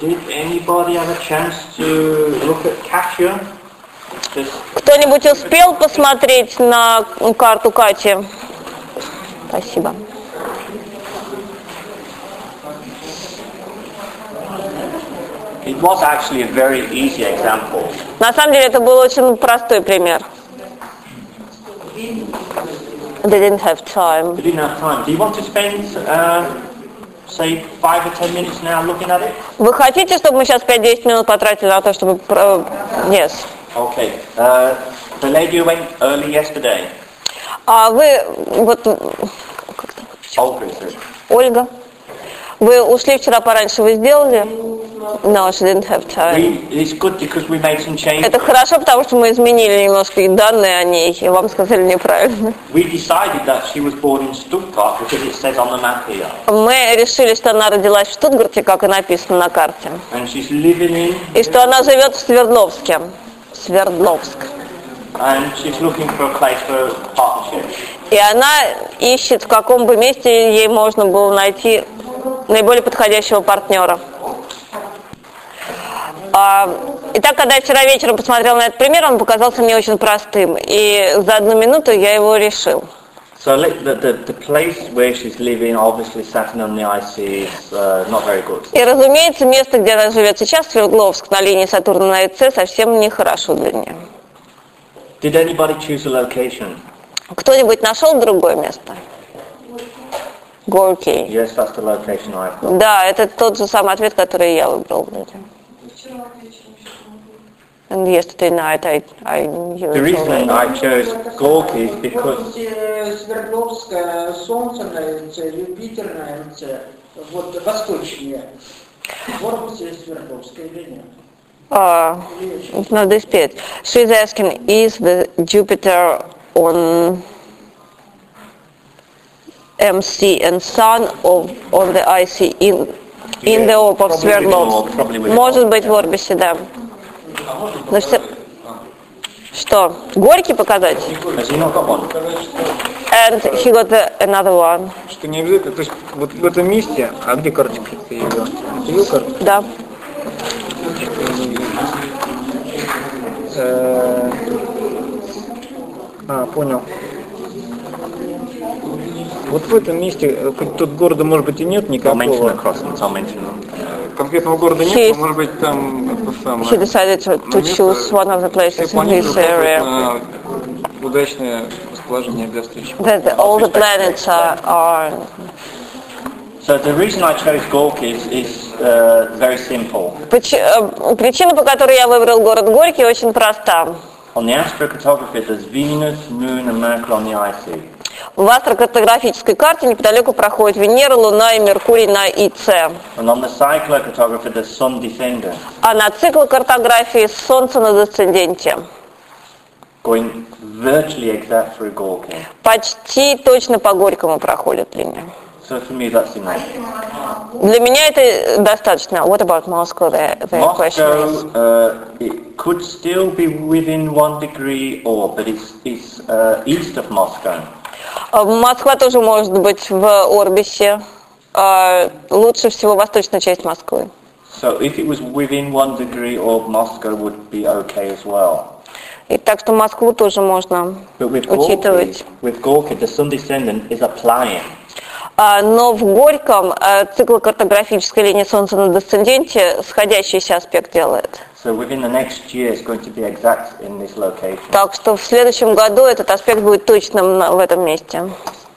Did anybody have a chance to look at Kasia? Just Кто-нибудь успел посмотреть на карту Кати? Спасибо. It was actually a very easy example. На самом деле это был очень простой пример. They didn't have time. We didn't have time. Do you want to spend, uh, Вы хотите, чтобы мы сейчас 5-10 минут потратили на то, чтобы... Yes. Okay. Uh, the lady went early yesterday, А вы, вот, it? Ольга, вы ушли вчера пораньше, вы сделали? No, she didn't have time. We, it's good because we made some changes. Это хорошо, потому что мы изменили немножко данные о ней, и вам сказали неправильно. We decided that she was born in Stuttgart because it says on the map here. Мы решили, что она родилась в Штутгарте, как и написано на карте, And she's living in, и что она живет в Свердловске. Свердловск. and she's looking for a place for partnership. И она ищет, в каком бы месте ей можно было найти наиболее подходящего партнера. А, Итак, когда я вчера вечером посмотрела на этот пример, он показался мне очень простым. И за одну минуту я его решил. So the, the, the place where she's living, obviously Saturn on the IC, is uh, not very good. И, разумеется, место, где она живет сейчас, Свердловск, на линии Сатурна на ИЦ, совсем нехорошо для нее. Did anybody choose a location? Кто-нибудь нашел другое место? Горки. Yes, that's the location I've got. Да, это тот же самый ответ, который я выбрал. вроде. And yesterday night I, I knew The it reason already. I chose Gorky is because Вот э, Свердловское Солнце нравится, Юпитер нравится, вот восточнее. Горбусе Свердловское или нет? Uh, it's not this bit. She's asking, is the Jupiter on MC and Sun of, on the IC in, in the orb of an Может быть в орбисе, да. Ну, что, что, Горький показать? And he got the, another one. Что не обязательно, то есть вот в этом месте, а где карточка ты ее? Ты видел карточку? Да. Э, А, понял. Вот в этом месте, э, хоть тут города может быть и нет никакого, them. конкретного города нет, но может быть там это самое. decided to, to choose one of the places in this area. на удачное расположение для встречи. That all the planets are, are So the reason I chose Gorky is, is uh, very simple. Э, Причина, по которой я выбрал город Горький, очень проста. On the astrocartography, there's Venus, Moon and Mercury on the IC. В астрокартографической карте неподалеку проходит Венера, Луна и Меркурий на ИЦ. А на циклокартографии Солнце на десценденте. going virtually exact through Gorky. Почти точно по Горькому проходит линия. So for me, that's enough. Для меня это достаточно. What about Moscow? The, the question is. Moscow, uh, it could still be within one degree or, but it's, it's uh, east of Moscow. А Москва тоже может быть в орбисе. А Лучше всего восточная часть Москвы. So if it was within one degree or Moscow would be okay as well. И так что Москву тоже можно учитывать. with Gorky, the sun descendant is applying. А, Но в Горьком э, циклокартографическая линия Солнца на десценденте сходящийся аспект делает. So within the next year, it's going to be exact in this location. Так что в следующем году этот аспект будет точным в этом месте.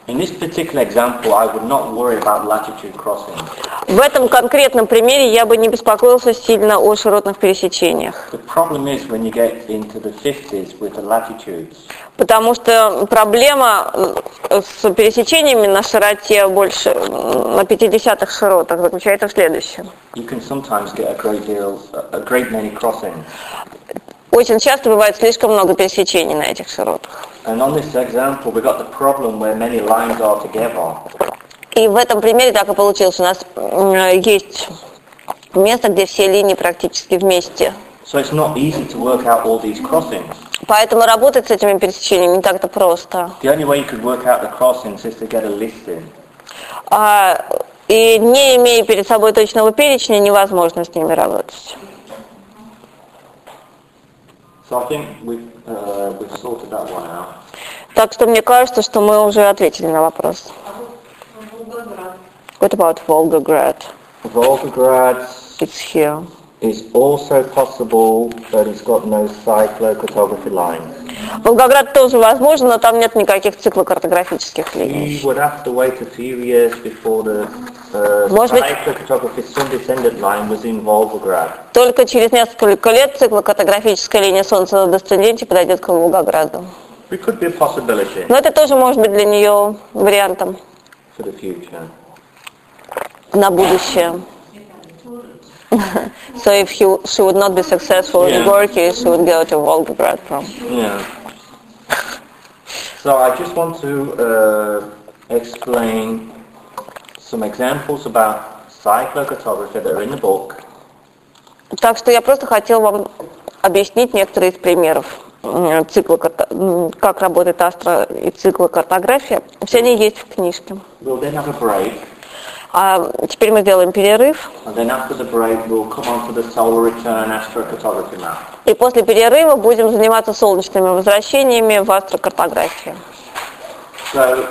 In this particular example, I would not worry about latitude crossing. В этом конкретном примере я бы не беспокоился сильно о широтных пересечениях, The problem is when you get into the 50s with the latitudes, потому что проблема э, с пересечениями на широте больше, на 50-х широтах заключается в следующем. deal. Очень часто бывает слишком много пересечений на этих широтах. И в этом примере так и получилось. У нас м, есть место, где все линии практически вместе. So it's not easy to work out all these crossings. Поэтому работать с этими пересечениями не так-то просто. The only way you could work out the crossings is to get a listing. А И не имея перед собой точного перечня, невозможно с ними работать. So I think we've, uh, we've sorted that one out. Так что мне кажется, что мы уже ответили на вопрос. What about Volgograd? Volgograd It's here. Is also possible, but it's got no cyclocartography lines. Волгоград тоже возможно, но там нет никаких циклокартографических линий. You would have to wait a few years before the uh, Может быть- cyclocartography sun-descendant line was in Volgograd. Только через несколько лет циклокартографическая линия Солнца на десценденте подойдет к Волгограду. It could be a possibility Но это тоже может быть для нее вариантом for the future. на будущее. So if he, she would not be successful in Yeah. Gorky, she would go to Volgograd from. Yeah. So I just want to uh, explain some examples about cyclocartography that are in the book. Так что я просто хотела вам объяснить некоторые из примеров м, как работает астро и циклокартография. Все они есть в книжке. We'll then have a break, А теперь мы сделаем перерыв. break we'll. И после перерыва будем заниматься солнечными возвращениями в астрокартографии. So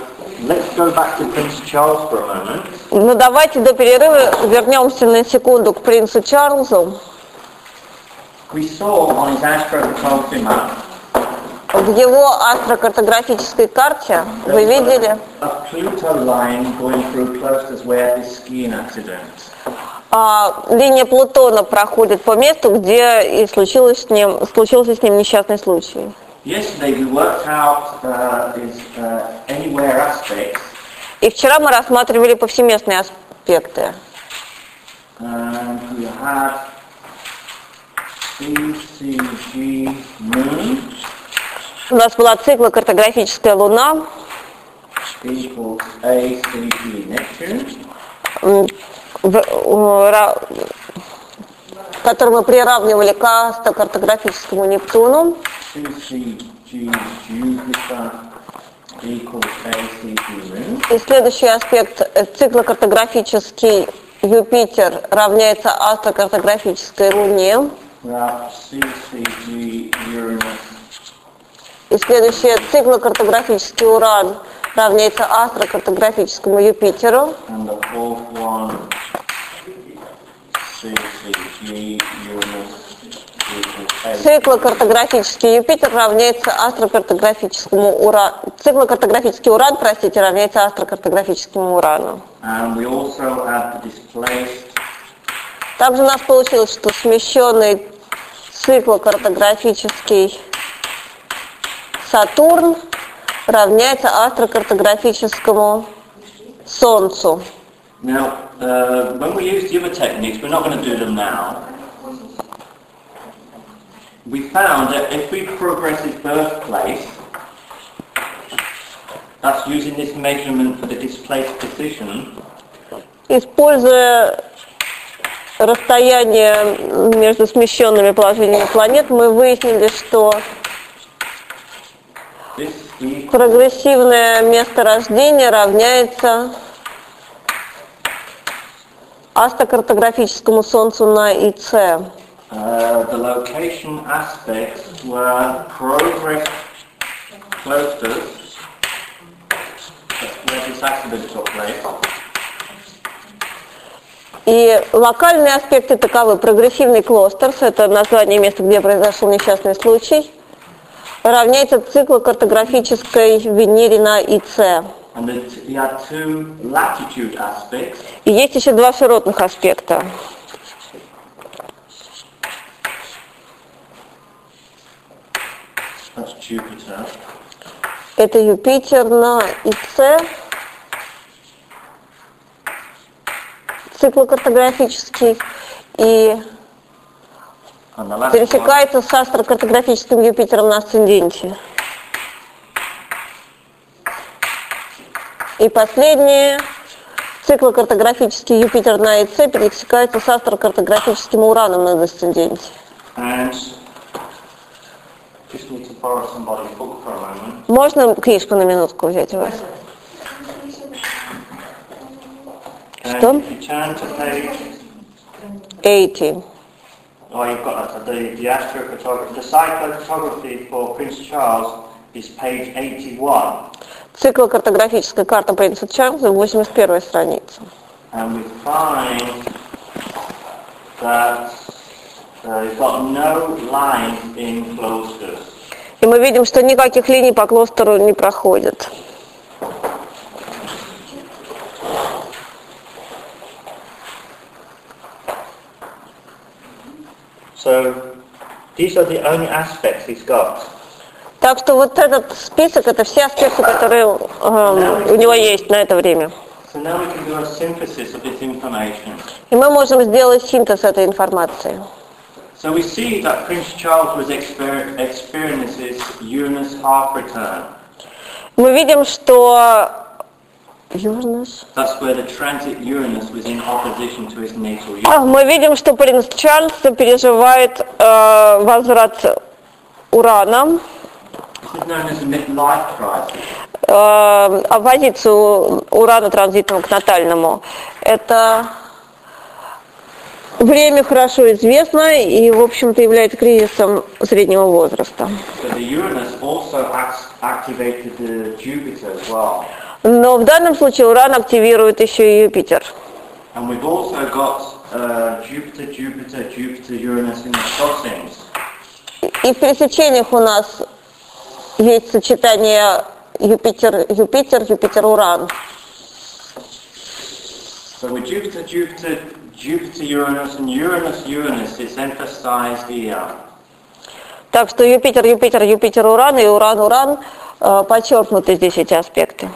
let's go back to Prince Charles for a moment. Ну давайте до перерыва вернемся на секунду к принцу Чарльзу. We saw on his astrocartography map В его астрокартографической карте вы видели а, линия Плутона проходит по месту, где и случилось с ним, случился с ним несчастный случай. We uh, uh, И вчера мы рассматривали повсеместные аспекты. and we had CCG moon У нас была луна, м, в- э, ра- которую мы приравнивали к астрокартографическому Нептуну. И следующий аспект э, циклокартографический Юпитер равняется астрокартографической Луне. И следующий циклокартографический Уран равняется астрокартографическому Юпитеру. Циклокартографический Юпитер равняется астрокартографическому Урану. Циклокартографический Уран, простите, равняется астрокартографическому Урану. Также у нас получилось, что смещенный циклокартографический Сатурн равняется астрокартографическому Солнцу. Now, uh, when we use the other techniques, we're not going to do them now. We found that if we progress his birthplace, that's using this measurement for the displaced position, Используя расстояние между смещенными положениями планет, мы выяснили, что прогрессивное место рождения равняется астрокартографическому Солнцу на ИЦ. uh, the location aspects were progress clusters, that's where this accident took place, И локальные аспекты таковы. Прогрессивный кластерс, это название места, где произошел несчастный случай, равняется циклу картографической Венере на ИЦ. И есть еще два широтных аспекта. Это Юпитер на ИЦ, циклокартографический, и and the last one пересекается с астрокартографическим Юпитером на асценденте. И последнее, циклокартографический Юпитер на ИЦ пересекается с астрокартографическим Ураном на асценденте. Можно книжку на минутку взять у вас? Что? if you turn to page 80. Oh, you've got. The, the astrophotography, the cyclophotography for Prince Charles is page 81. Цикл картографическая карта принца Чарльза, 81 страница. And we find that uh, you've got no lines in cloisters. И мы видим, что никаких линий по клостеру не проходит. So these are the only aspects he's got. Так что вот этот список, это все аспекты, которые э, у него есть на это время. So now we can do a synthesis of this information. И мы можем сделать синтез этой информации. So we see that Prince Charles was exper- experiences Uranus half return. Мы видим, что Мы видим, что принц Чарльз переживает э, возврат Урана, э, оппозицию Урана транзитного к натальному. Это время хорошо известно и, в общем-то, является кризисом среднего возраста. So Но в данном случае Уран активирует еще и Юпитер. And we've also got uh, Jupiter, Jupiter, Jupiter, Uranus in the crossings. И в пересечениях у нас есть сочетание Юпитер-Юпитер, Юпитер-Уран. So with Jupiter, Jupiter, Jupiter, Uranus, and Uranus, Uranus, it's emphasized here. Так что Юпитер, Юпитер, Юпитер, Уран и Уран, Уран э, подчеркнуты здесь эти аспекты.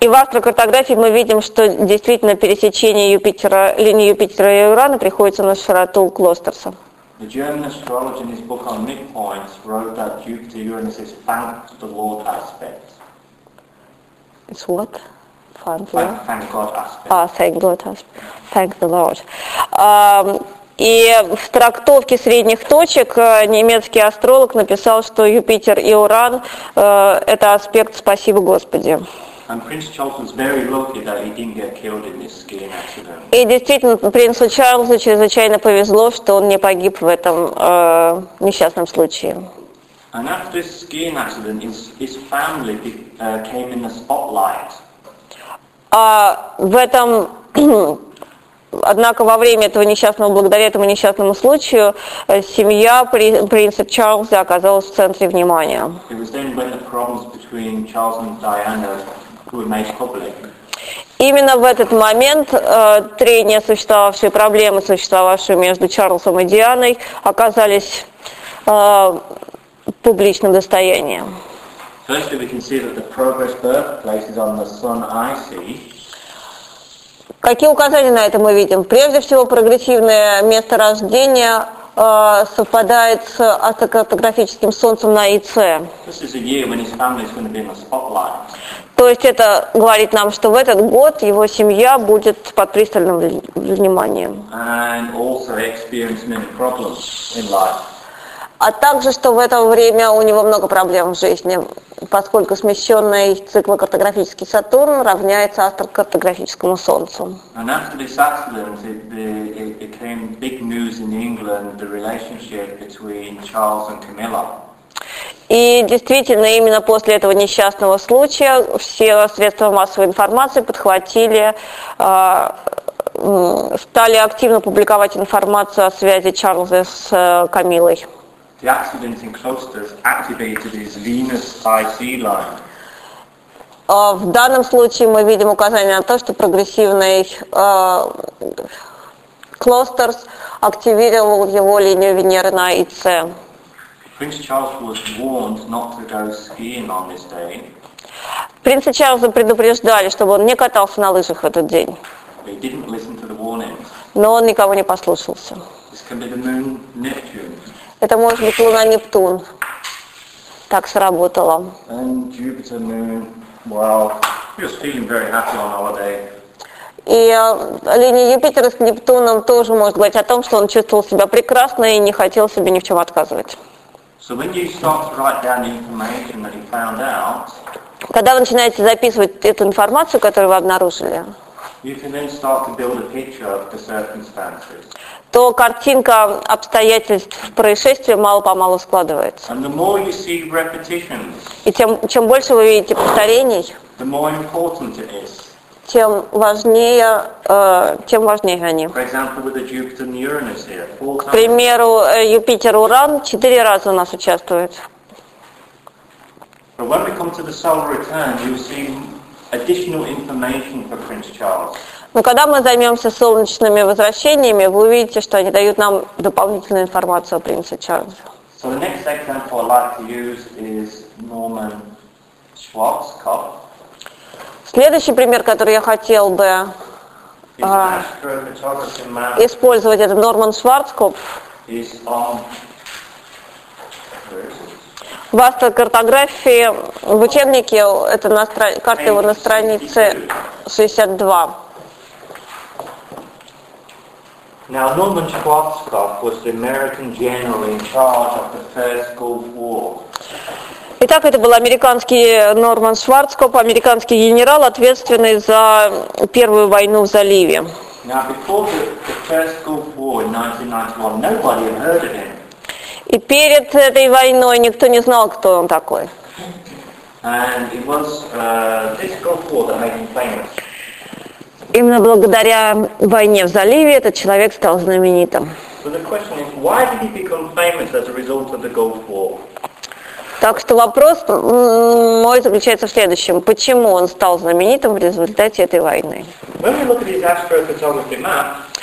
И в астрокартографии мы видим, что действительно пересечение Юпитера, линии Юпитера и Урана приходится на широту Клостерса. The German astrologer in his book on midpoints wrote that Jupiter-Uranus is thank the Lord aspect. It's what? Thank, thank God aspect. А, thank God, thank the Lord. Ам, И в трактовке средних точек э, немецкий астролог написал, что Юпитер и Уран э, – это аспект «Спасибо Господи». И действительно, принцу Чарльзу чрезвычайно повезло, что он не погиб в этом э, несчастном случае. And after this skiing accident, his, his family uh, came in the spotlight. А в этом, однако, во время этого несчастного, благодаря этому несчастному случаю, э, семья при- принца Чарльза оказалась в центре внимания. Именно в этот момент э, трения, существовавшие проблемы, существовавшие между Чарльзом и Дианой, оказались э, публичным достоянием. Firstly, we can see that the progress birthplace is on the Sun Icy, Какие указания на это мы видим? Прежде всего, прогрессивное место рождения э, совпадает с астрокартографическим солнцем на ИЦ. То есть это говорит нам, что в этот год его семья будет под пристальным вниманием. and also experience many problems in life. А также, что в это время у него много проблем в жизни, поскольку смещенный циклокартографический Сатурн равняется астрокартографическому Солнцу. И действительно, именно после этого несчастного случая все средства массовой информации подхватили, м, стали активно публиковать информацию о связи Чарльза с э, Камилой. The accident in Closters activated his Venus IC line. А В данном случае мы видим указание на то, что прогрессивный э, Клостерс активировал его линию Венеры на ИЦ. Принца Чарльза предупреждали, чтобы он не катался на лыжах в этот день, но он никого не послушался. Это может быть Луна Нептун. Так сработало. Well. И э, линия Юпитера с Нептуном тоже может говорить о том, что он чувствовал себя прекрасно и не хотел себе ни в чем отказывать. So out, Когда вы начинаете записывать эту информацию, которую вы обнаружили, you то картинка обстоятельств происшествия мало-помалу складывается. And the more you see repetitions, И тем, чем больше вы видите повторений, the more important it is. тем важнее, э, тем важнее они. For example, with the Jupiter and Uranus here, four К примеру, э, Юпитер, Уран четыре раза у нас участвует. But when we come to the solar return, you'll see additional information for Prince Charles. Но когда мы займемся солнечными возвращениями, вы увидите, что они дают нам дополнительную информацию о принце Чарльзе. So the next example I'd like to use is Norman Schwarzkopf. Следующий пример, который я хотел бы man. использовать, это Норман Шварцкопф. В астрокартографии в учебнике это на стра- карта его на странице 62. Now, Norman Schwarzkopf was the American general in charge of the First Gulf War. Итак, это был американский Норман Шварцкопф, американский генерал, ответственный за Первую войну в заливе. Now, before the, the First Gulf War in 1991, nobody had heard of him. И перед этой войной никто не знал, кто он такой. And it was uh, this Gulf War that made him famous. Именно благодаря войне в заливе этот человек стал знаменитым. Так что вопрос мой заключается в следующем. Почему он стал знаменитым в результате этой войны?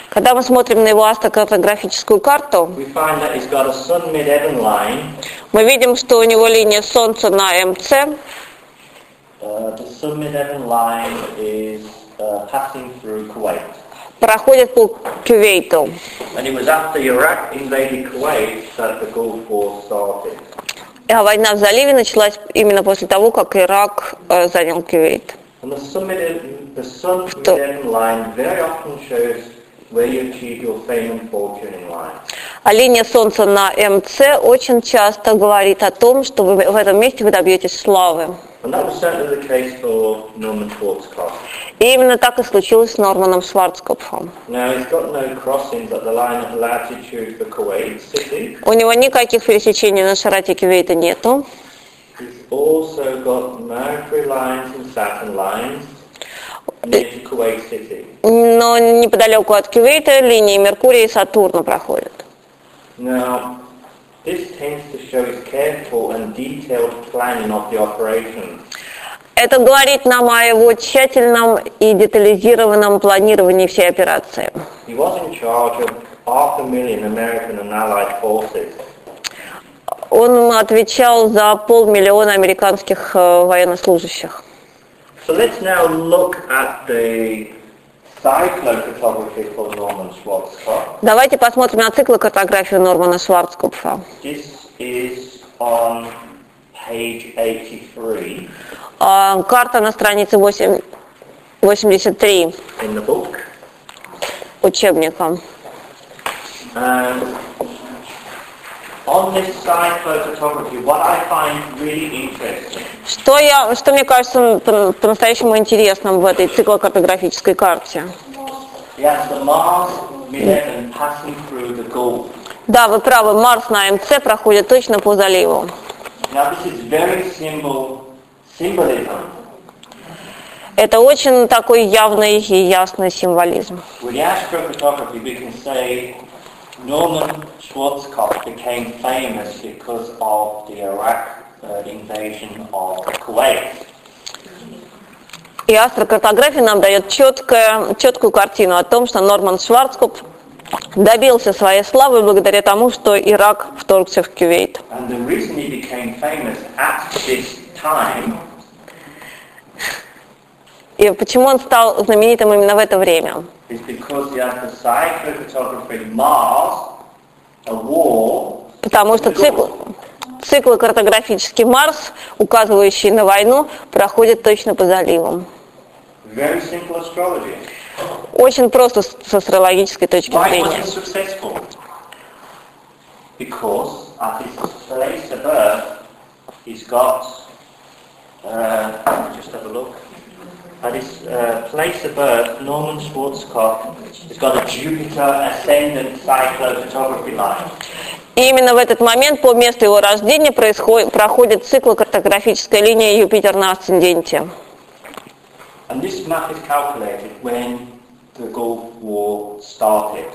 Когда мы смотрим на его астрокартографическую карту, мы видим, что у него линия Солнца на МЦ. Uh, uh, проходит по Кувейту. And it was after Iraq invaded Kuwait that the Gulf War started. А война в заливе началась именно после того, как Ирак э, занял Кувейт. And the sun mid- the sun Что? mid-heaven line very often shows where you achieve your fame and fortune in life. А линия Солнца на МЦ очень часто говорит о том, что вы в этом месте вы добьетесь славы. And that was certainly the case for Norman Schwarzkopf. И именно так и случилось с Норманом Шварцкопфом. У него никаких пересечений на широте Кувейта нету. Но неподалеку от Кувейта линии Меркурия и Сатурна проходят. Now, this tends to show his careful and detailed planning of the operation. Это говорит нам о его тщательном и детализированном планировании всей операции. Он отвечал за полмиллиона американских э, военнослужащих. So let's now look at the. Давайте посмотрим на циклокартографию Нормана Шварцкопфа. This is on page 83 А, Карта на странице 8 83 in the book. учебника. Really interesting Что, я, что мне кажется по- по-настоящему интересным в этой циклокартографической карте? Gulf. Да, вы правы, Марс на МЦ проходит точно по заливу. Now this is very symbol symbolism. Это очень такой явный и ясный символизм. Norman Schwarzkopf became famous because of the Iraq uh, invasion of Kuwait. И астрокартография нам дает четкое, четкую картину о том, что Норман Шварцкопф добился своей славы благодаря тому, что Ирак вторгся в Кувейт. And the reason he became famous at this И почему он стал знаменитым именно в это время? Потому что цикл, циклокартографический Марс, указывающий на войну, проходит точно по заливам. Очень просто с астрологической точки зрения. Because at his place of birth, he's got uh, just have a look. At his uh, place of birth, Norman Schwarzkopf has got a Jupiter ascendant cyclophotography line. И именно в этот момент по месту его рождения происходит, проходит цикл картографической линии Юпитер на асценденте. And this map is calculated when the Gulf War started.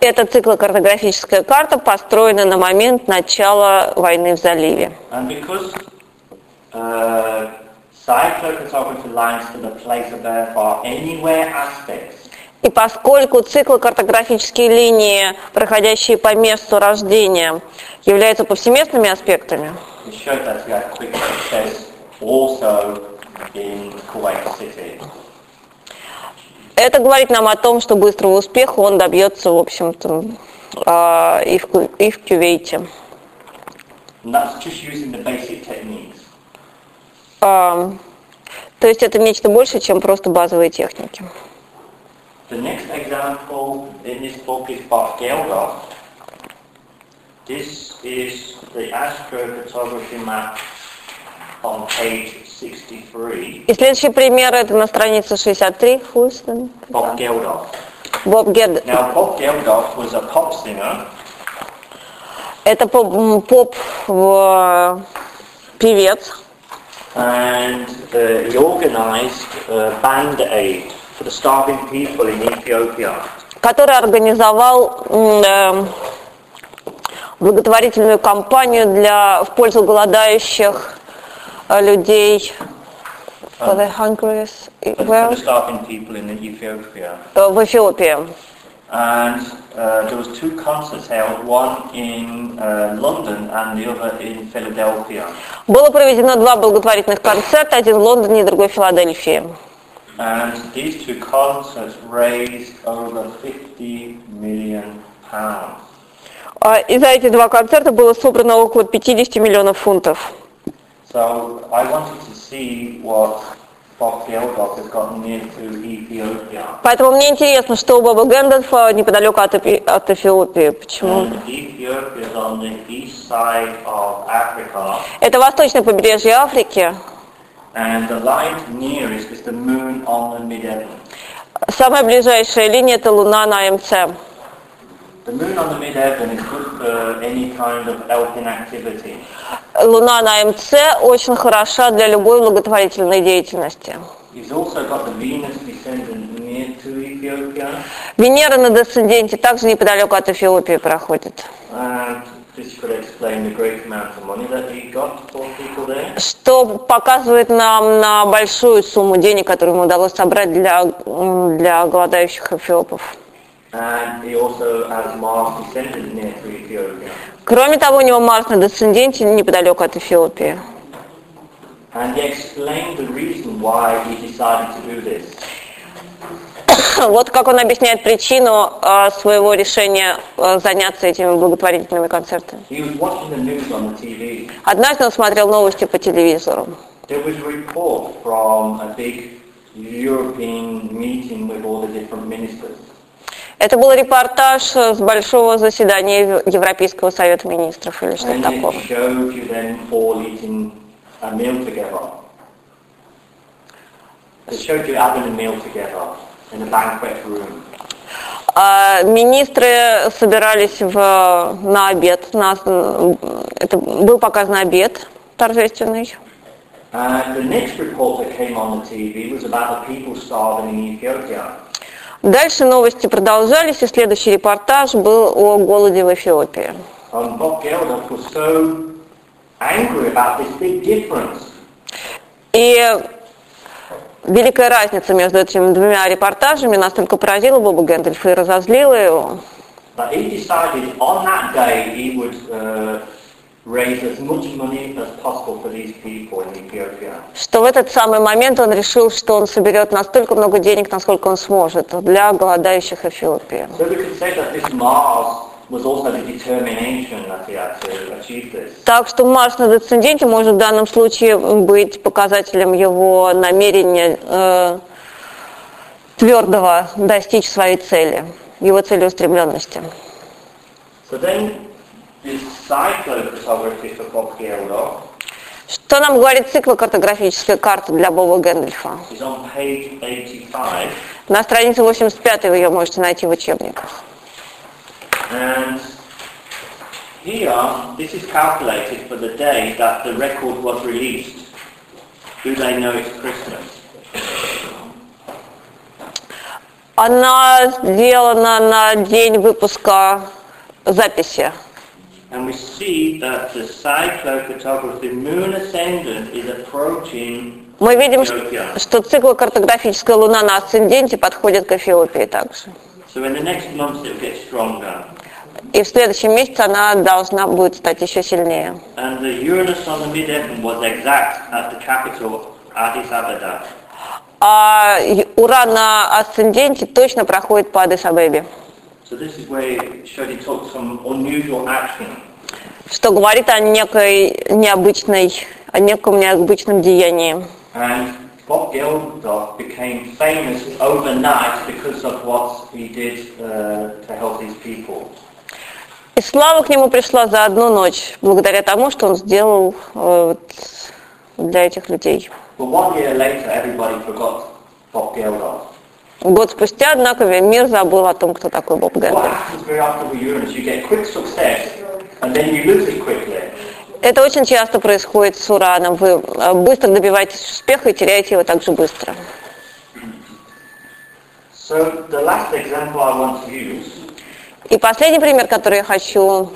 Эта циклокартографическая карта построена на момент начала войны в заливе. And because uh, И поскольку циклокартографические линии, проходящие по месту рождения, являются повсеместными аспектами, это говорит нам о том, что быстрого успеха он добьется, в общем-то, а, и в, и в Кювейте. And that's just using the basic techniques. А, То есть это нечто больше, чем просто базовые техники. The next example in this book is Bob Geldof. This is the astrophotography map on page 63. И следующий пример это на странице 63, Фульстон. Bob Geldof. Боб Гед. Now, Bob Geldof was a pop singer Это поп, поп в- певец, and uh, he organized uh, Band Aid for the starving people in Ethiopia. который организовал э, благотворительную кампанию для, в пользу голодающих э, людей. For the hungriest, For, for the starving people in Ethiopia. Э, в Эфиопии. And uh, there was two concerts held, one in uh, London and the other in Philadelphia. Было проведено два благотворительных концерта, один в Лондоне и другой в Филадельфии. And these two concerts raised over 50 million pounds. А, И за эти два концерта было собрано около 50 миллионов фунтов. So I wanted to see what Поэтому мне интересно, что у Боба Гэндальфа неподалеку от, Эпи- от Эфиопии. Почему? Africa. Это восточное побережье Африки. Самая ближайшая линия это Луна на МЦ. Луна на МЦ очень хороша для любой благотворительной деятельности. Венера на десценденте также неподалеку от Эфиопии проходит. Что показывает нам на большую сумму денег, которую ему удалось собрать для, для голодающих эфиопов. Кроме того, у него Марс на десценденте неподалеку от Эфиопии. Вот как он объясняет причину э, своего решения э, заняться этими благотворительными концертами. Однажды он смотрел новости по телевизору. There Это был репортаж с большого заседания Европейского совета министров или что-то такого. room. А министры собирались в, на обед. На, это был показан обед торжественный. And the next report that came on the TV was about the people starving in Ethiopia. Дальше новости продолжались, и следующий репортаж был о голоде в Эфиопии. И великая разница между этими двумя репортажами. Настолько поразила Боба Гэндальфа и разозлила его, But he decided on that day he would uh, что в этот самый момент он решил, что он соберет настолько много денег, насколько он сможет для голодающих Эфиопии. Так что Марс на десценденте может в данном случае быть показателем его намерения э, твердого достичь своей цели, его целеустремленности. So then Что нам говорит циклокартографическая карта для Боба Гэндальфа? is on page 85. На странице 85 вы ее можете найти в учебниках. Here, this is calculated for the day that the record was released. Do they know it's Christmas? Она сделана на день выпуска записи. And we see that the cyclophotography moon ascendant is approaching Мы видим, что циклокартографическая луна на асценденте подходит к Эфиопии также. И в следующем месяце она должна будет стать еще сильнее. А Уран на асценденте точно проходит по Адис-Абебе, что говорит о некой необычной, о неком необычном деянии. And Bob Geldof became famous overnight because of what he did uh, to help these people. И слава к нему пришла за одну ночь, благодаря тому, что он сделал э, вот для этих людей. But one year later, everybody forgot Bob Geldof. Год спустя, однако, мир забыл о том, кто такой Боб quickly. Это очень часто происходит с Ураном. Вы э, быстро добиваетесь успеха и теряете его так же быстро. И последний пример, который я хочу,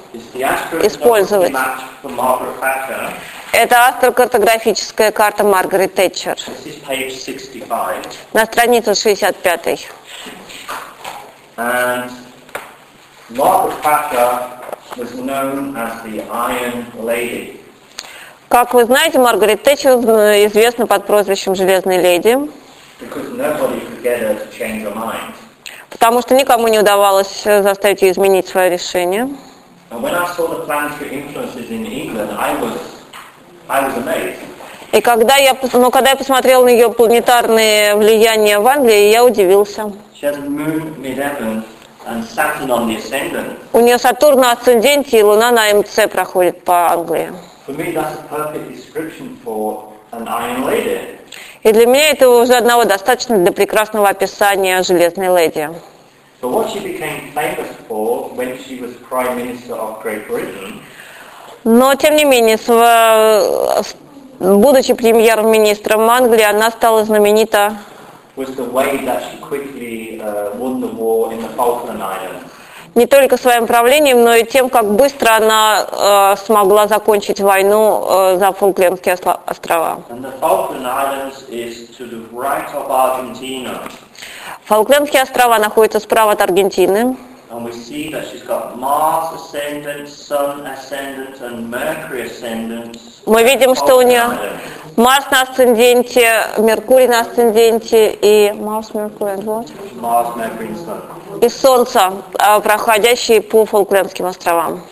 Использовать. Это астрокартографическая карта Маргарет Тэтчер This is page 65. на странице 65. And Margaret Thatcher was known as the Iron Lady. Как вы знаете, Маргарет Тэтчер э, известна под прозвищем «Железной леди», потому что никому не удавалось э, заставить ее изменить свое решение. And when I saw the planetary influences in England, I was. И когда я, но когда я посмотрел на ее планетарные влияния в Англии, я удивился. У нее Сатурн на асценденте и Луна на МЦ проходит по Англии. И для меня этого уже одного достаточно для прекрасного описания Железной леди. But what she became famous for when she was Prime Minister of Great Britain Но, тем не менее, с- будучи премьер-министром Англии, она стала знаменита uh, не только своим правлением, но и тем, как быстро она э, смогла закончить войну э, за Фолклендские острова. Right. Фолклендские острова находятся справа от Аргентины. And we see that she's got Mars ascendant, Sun ascendant, and Mercury ascendant. Мы видим, что у нее. Марс на асценденте, Меркурий на асценденте и Марс, Меркурий, and what? Mars, Mercury, and Sun. и Солнце, а, проходящие по Фолклендским островам.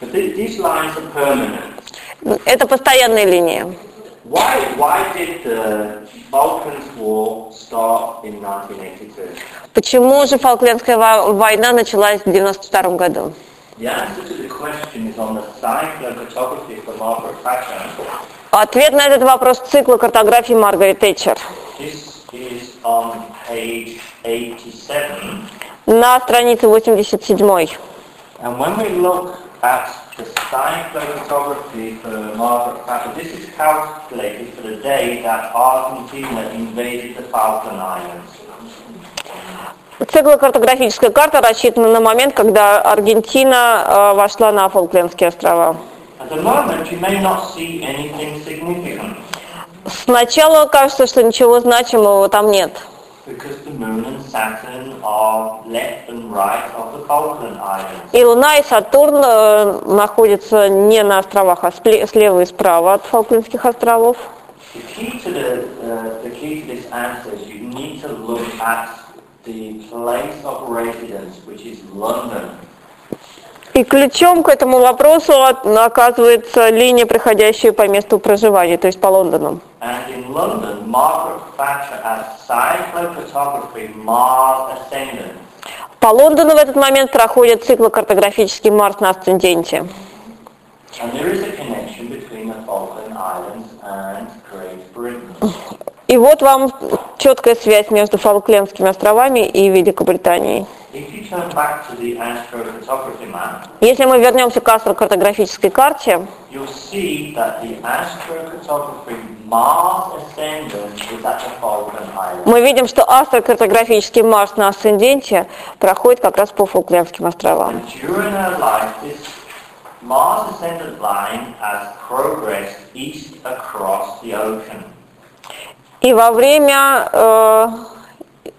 These lines are permanent. Это постоянные линии. Why, why did the Falklands War start in 1982? Почему же Фолклендская во- война началась в 92 году? The answer to the question is on the cyclophotography for Margaret Thatcher. Ответ на этот вопрос цикла картографии Маргарет Тэтчер. This is on page 87. На странице 87. And when we look at the cyclophotography for Margaret Thatcher, this is calculated for the day that Argentina invaded the Falkland Islands. Циклокартографическая карта рассчитана на момент, когда Аргентина э, вошла на Фолклендские острова. Сначала кажется, что ничего значимого там нет, because the Moon and Saturn are left and right of the Falkland Islands. И Луна, и Сатурн э, находятся не на островах, а слева и справа от Фолклендских островов. Uh, the place of residence, which is London. И ключом к этому вопросу оказывается линия, проходящая по месту проживания, то есть по Лондону. По Лондону в этот момент проходит циклокартографический Марс на Асценденте. И вот вам четкая связь между Фолклендскими островами и Великобританией. Если мы вернемся к астрокартографической карте, мы видим, что астрокартографический Марс на асценденте проходит как раз по Фолклендским островам. And during our life, this Mars ascendant line has progressed east across the ocean. И во время э,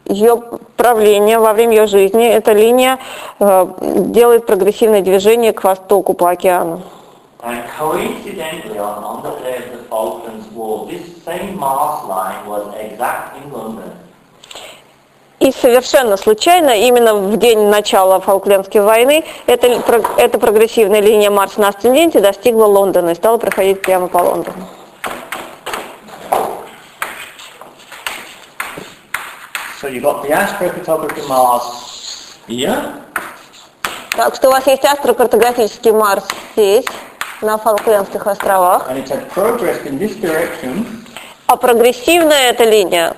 ее правления, во время ее жизни, эта линия э, делает прогрессивное движение к востоку по океану. И совершенно случайно, именно в день начала Фолклендской войны, эта, эта прогрессивная линия Марса на асценденте достигла Лондона и стала проходить прямо по Лондону. So you've got the astrophotography Mars here, Так что у вас есть астрокартографический Марс? Здесь, на Фолклендских островах, and it had progressed in this direction. А прогрессивная эта линия,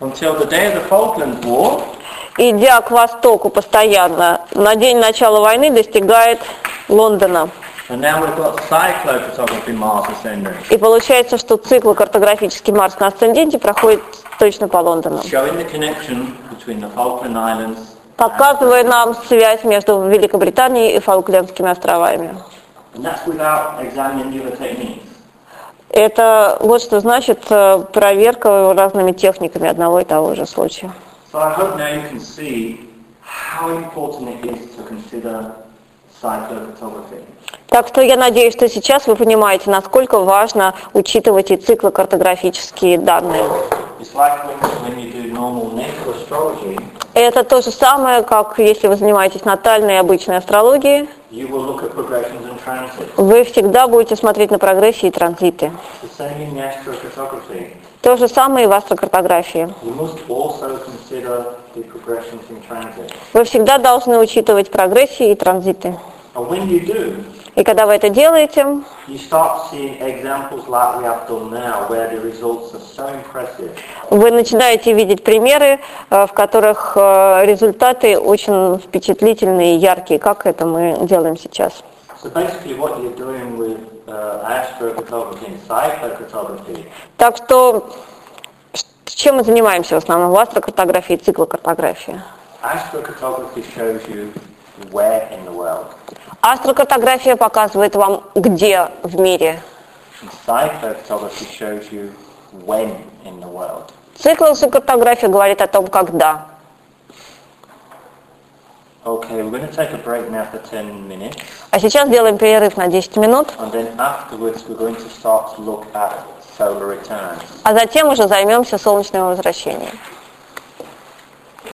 until the day of the Falklands War, идя к востоку постоянно, на день начала войны достигает Лондона. And now we've got cyclophotography Mars ascendant, И получается, что цикл картографический Марс на асценденте проходит точно по Лондону. showing the connection between the Falkland Islands показывая нам связь между Великобританией и Фолклендскими островами. and that's without examining the other techniques. Это вот что значит э, проверка разными техниками одного и того же случая. So Так что я надеюсь, что сейчас вы понимаете, насколько важно учитывать и циклокартографические данные. Это то же самое, как если вы занимаетесь натальной обычной астрологией, вы всегда будете смотреть на прогрессии и транзиты. То же самое и в астрокартографии. Вы всегда должны учитывать прогрессии и транзиты. И когда вы это делаете, вы начинаете видеть примеры, э, в которых э, результаты очень впечатлительные и яркие, как это мы делаем сейчас. Uh, Так что чем мы занимаемся в основном в астрокартографии и циклокартографии? Astrophotography shows you where in the world. Астрокартография показывает вам, где в мире. Циклокартография говорит о том, когда. Okay, we're going to take a break now for 10 minutes, А сейчас делаем перерыв на 10 минут, and then afterwards we're going to start to look at solar returns. а затем уже займемся солнечным возвращением.